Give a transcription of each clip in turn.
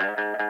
Step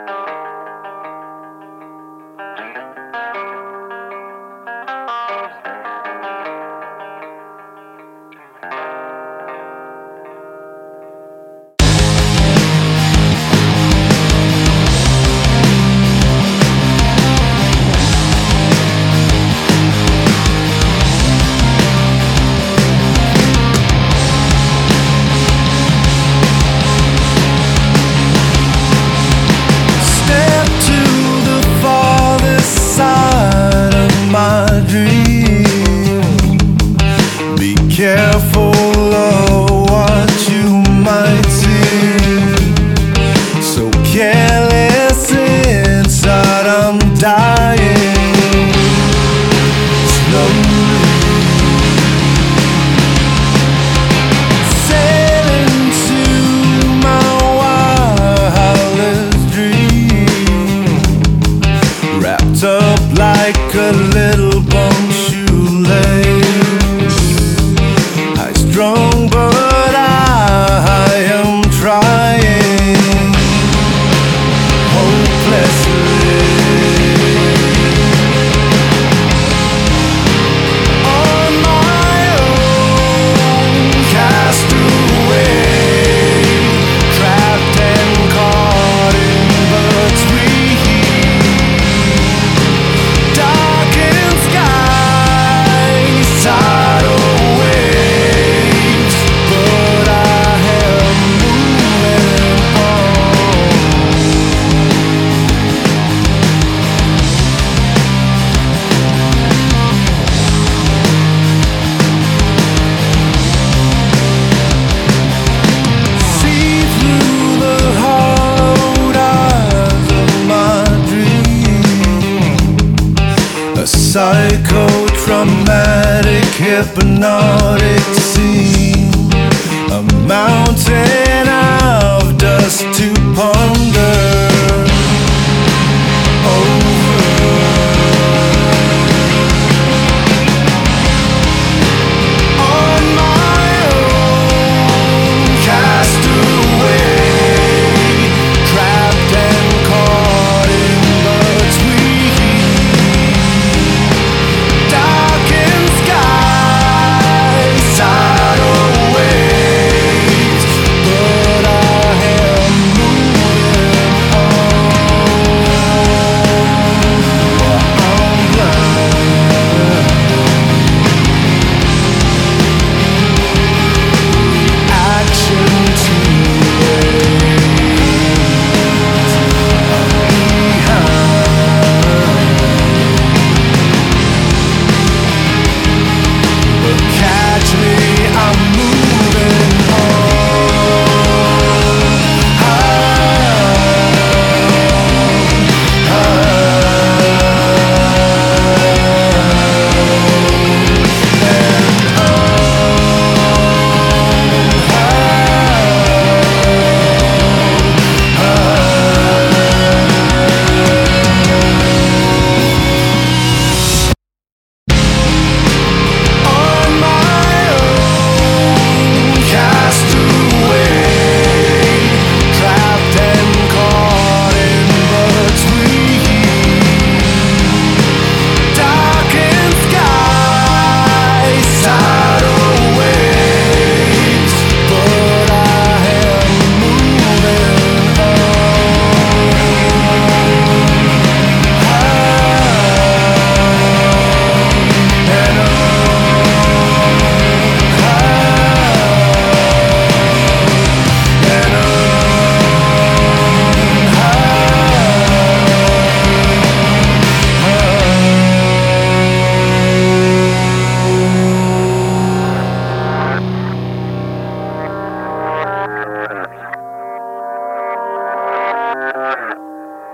like a little psychotraumatic hypnotic scene. A mountain